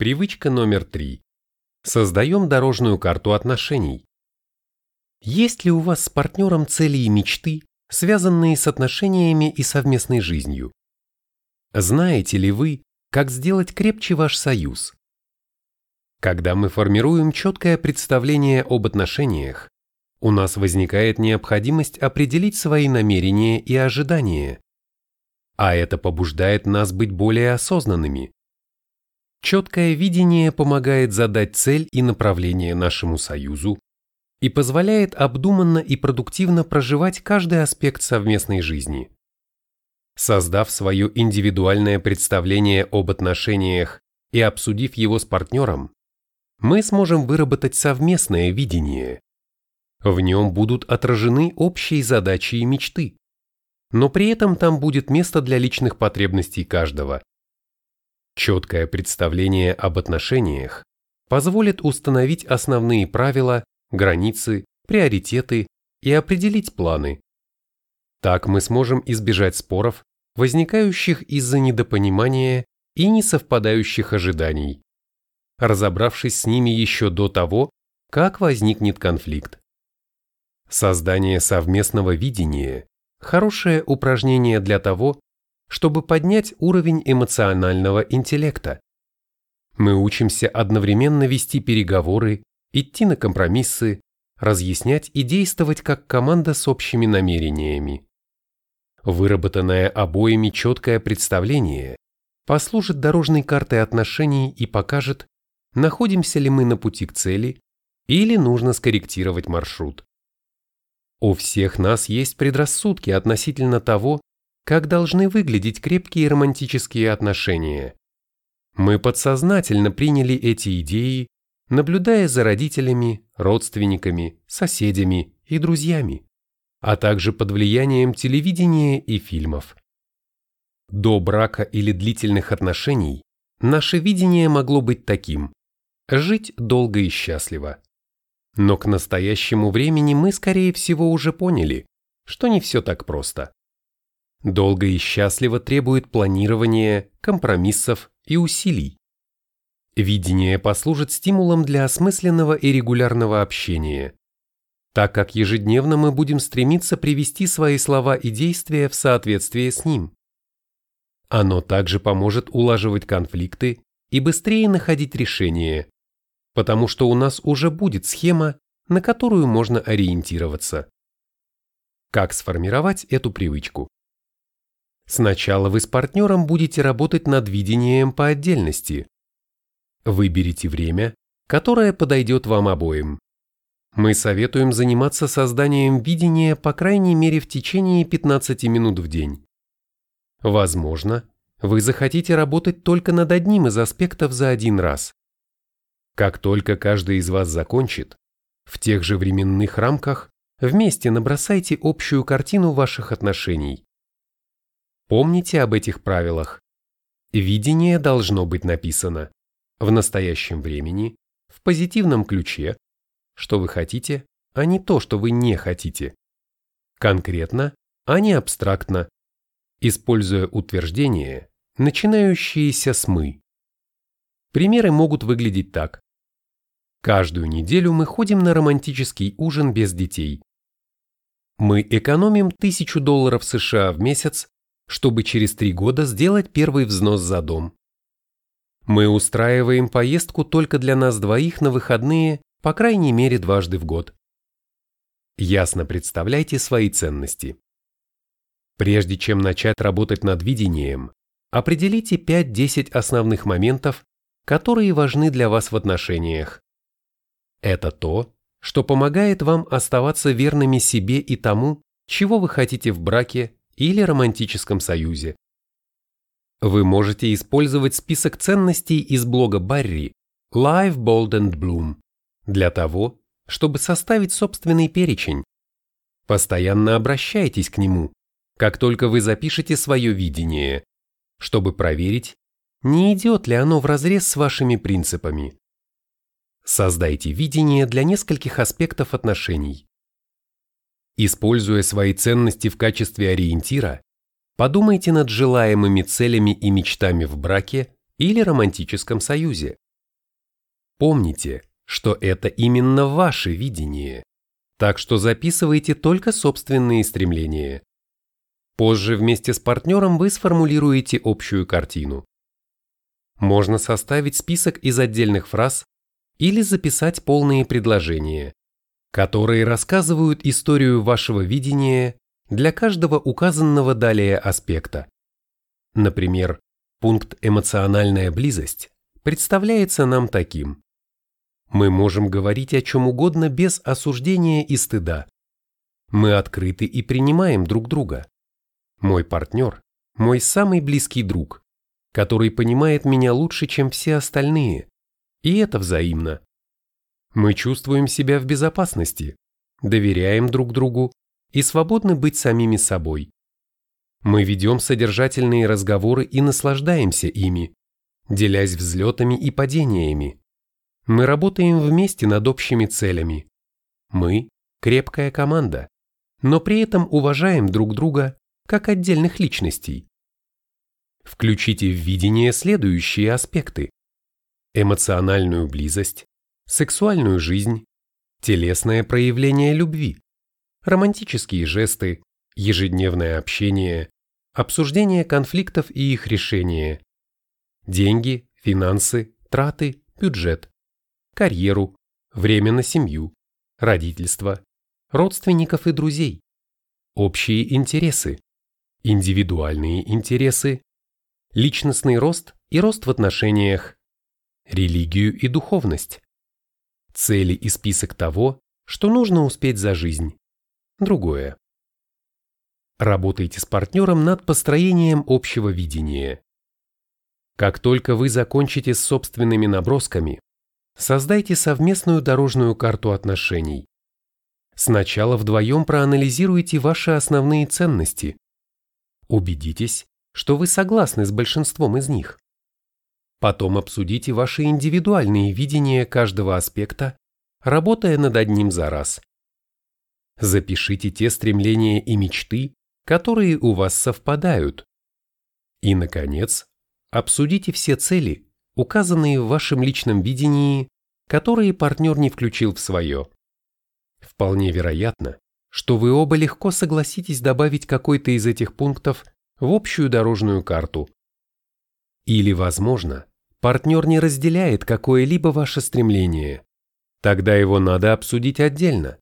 Привычка номер три. Создаем дорожную карту отношений. Есть ли у вас с партнером цели и мечты, связанные с отношениями и совместной жизнью? Знаете ли вы, как сделать крепче ваш союз? Когда мы формируем четкое представление об отношениях, у нас возникает необходимость определить свои намерения и ожидания. А это побуждает нас быть более осознанными. Четкое видение помогает задать цель и направление нашему союзу и позволяет обдуманно и продуктивно проживать каждый аспект совместной жизни. Создав свое индивидуальное представление об отношениях и обсудив его с партнером, мы сможем выработать совместное видение. В нем будут отражены общие задачи и мечты, но при этом там будет место для личных потребностей каждого. Четкое представление об отношениях позволит установить основные правила, границы, приоритеты и определить планы. Так мы сможем избежать споров, возникающих из-за недопонимания и несовпадающих ожиданий разобравшись с ними еще до того, как возникнет конфликт. Создание совместного видения – хорошее упражнение для того, чтобы поднять уровень эмоционального интеллекта. Мы учимся одновременно вести переговоры, идти на компромиссы, разъяснять и действовать как команда с общими намерениями. Выработанное обоими четкое представление послужит дорожной картой отношений и покажет, находимся ли мы на пути к цели или нужно скорректировать маршрут. У всех нас есть предрассудки относительно того, как должны выглядеть крепкие романтические отношения. Мы подсознательно приняли эти идеи, наблюдая за родителями, родственниками, соседями и друзьями, а также под влиянием телевидения и фильмов. До брака или длительных отношений наше видение могло быть таким жить долго и счастливо. Но к настоящему времени мы, скорее всего, уже поняли, что не все так просто. Долго и счастливо требует планирования, компромиссов и усилий. Видение послужит стимулом для осмысленного и регулярного общения, так как ежедневно мы будем стремиться привести свои слова и действия в соответствие с ним. Оно также поможет улаживать конфликты и быстрее находить решения, потому что у нас уже будет схема, на которую можно ориентироваться. Как сформировать эту привычку? Сначала вы с партнером будете работать над видением по отдельности. Выберите время, которое подойдет вам обоим. Мы советуем заниматься созданием видения по крайней мере в течение 15 минут в день. Возможно, вы захотите работать только над одним из аспектов за один раз. Как только каждый из вас закончит, в тех же временных рамках вместе набросайте общую картину ваших отношений. Помните об этих правилах. Видение должно быть написано в настоящем времени, в позитивном ключе, что вы хотите, а не то, что вы не хотите. Конкретно, а не абстрактно, используя утверждения, начинающиеся с «мы». Примеры могут выглядеть так. Каждую неделю мы ходим на романтический ужин без детей. Мы экономим тысячу долларов США в месяц, чтобы через три года сделать первый взнос за дом. Мы устраиваем поездку только для нас двоих на выходные, по крайней мере дважды в год. Ясно представляйте свои ценности. Прежде чем начать работать над видением, определите 5-10 основных моментов, которые важны для вас в отношениях. Это то, что помогает вам оставаться верными себе и тому, чего вы хотите в браке или романтическом союзе. Вы можете использовать список ценностей из блога Барри Live Bold and Bloom для того, чтобы составить собственный перечень. Постоянно обращайтесь к нему, как только вы запишете свое видение, чтобы проверить, не идет ли оно вразрез с вашими принципами. Создайте видение для нескольких аспектов отношений. Используя свои ценности в качестве ориентира, подумайте над желаемыми целями и мечтами в браке или романтическом союзе. Помните, что это именно ваше видение, так что записывайте только собственные стремления. Позже вместе с партнером вы сформулируете общую картину. Можно составить список из отдельных фраз или записать полные предложения, которые рассказывают историю вашего видения для каждого указанного далее аспекта. Например, пункт «эмоциональная близость» представляется нам таким. Мы можем говорить о чем угодно без осуждения и стыда. Мы открыты и принимаем друг друга. Мой партнер – мой самый близкий друг, который понимает меня лучше, чем все остальные, и это взаимно. Мы чувствуем себя в безопасности, доверяем друг другу и свободны быть самими собой. Мы ведем содержательные разговоры и наслаждаемся ими, делясь взлетами и падениями. Мы работаем вместе над общими целями. Мы – крепкая команда, но при этом уважаем друг друга как отдельных личностей. Включите в видение следующие аспекты. Эмоциональную близость, сексуальную жизнь, телесное проявление любви, романтические жесты, ежедневное общение, обсуждение конфликтов и их решение, деньги, финансы, траты, бюджет карьеру, время на семью, родительство, родственников и друзей, общие интересы, индивидуальные интересы, личностный рост и рост в отношениях, религию и духовность, цели и список того, что нужно успеть за жизнь, другое. Работайте с партнером над построением общего видения. Как только вы закончите с собственными набросками, Создайте совместную дорожную карту отношений. Сначала вдвоем проанализируйте ваши основные ценности. Убедитесь, что вы согласны с большинством из них. Потом обсудите ваши индивидуальные видения каждого аспекта, работая над одним за раз. Запишите те стремления и мечты, которые у вас совпадают. И, наконец, обсудите все цели, указанные в вашем личном видении, которые партнер не включил в свое. Вполне вероятно, что вы оба легко согласитесь добавить какой-то из этих пунктов в общую дорожную карту. Или, возможно, партнер не разделяет какое-либо ваше стремление. Тогда его надо обсудить отдельно.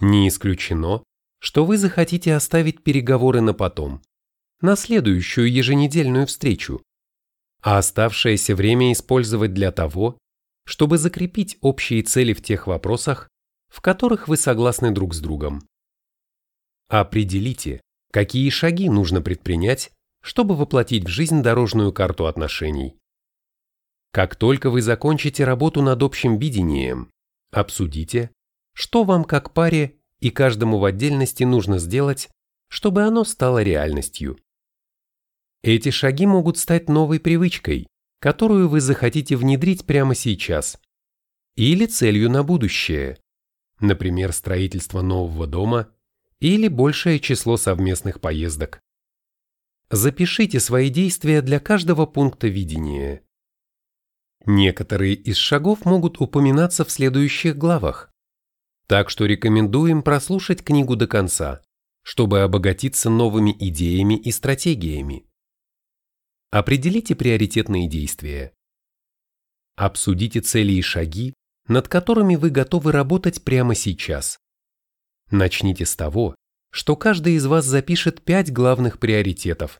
Не исключено, что вы захотите оставить переговоры на потом, на следующую еженедельную встречу, а оставшееся время использовать для того, чтобы закрепить общие цели в тех вопросах, в которых вы согласны друг с другом. Определите, какие шаги нужно предпринять, чтобы воплотить в жизнь дорожную карту отношений. Как только вы закончите работу над общим видением, обсудите, что вам как паре и каждому в отдельности нужно сделать, чтобы оно стало реальностью. Эти шаги могут стать новой привычкой, которую вы захотите внедрить прямо сейчас, или целью на будущее, например, строительство нового дома или большее число совместных поездок. Запишите свои действия для каждого пункта видения. Некоторые из шагов могут упоминаться в следующих главах, так что рекомендуем прослушать книгу до конца, чтобы обогатиться новыми идеями и стратегиями. Определите приоритетные действия. Обсудите цели и шаги, над которыми вы готовы работать прямо сейчас. Начните с того, что каждый из вас запишет пять главных приоритетов.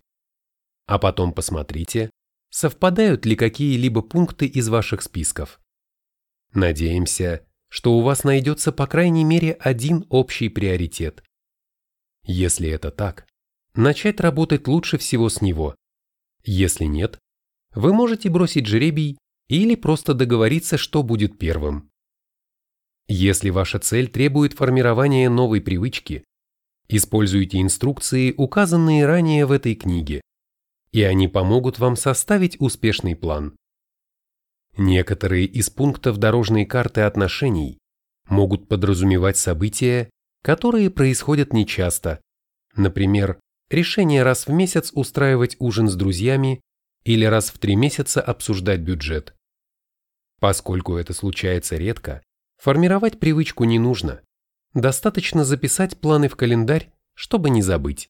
А потом посмотрите, совпадают ли какие-либо пункты из ваших списков. Надеемся, что у вас найдется по крайней мере один общий приоритет. Если это так, начать работать лучше всего с него. Если нет, вы можете бросить жребий или просто договориться, что будет первым. Если ваша цель требует формирования новой привычки, используйте инструкции, указанные ранее в этой книге, и они помогут вам составить успешный план. Некоторые из пунктов дорожной карты отношений могут подразумевать события, которые происходят нечасто, например, решение раз в месяц устраивать ужин с друзьями или раз в три месяца обсуждать бюджет. Поскольку это случается редко, формировать привычку не нужно. Достаточно записать планы в календарь, чтобы не забыть.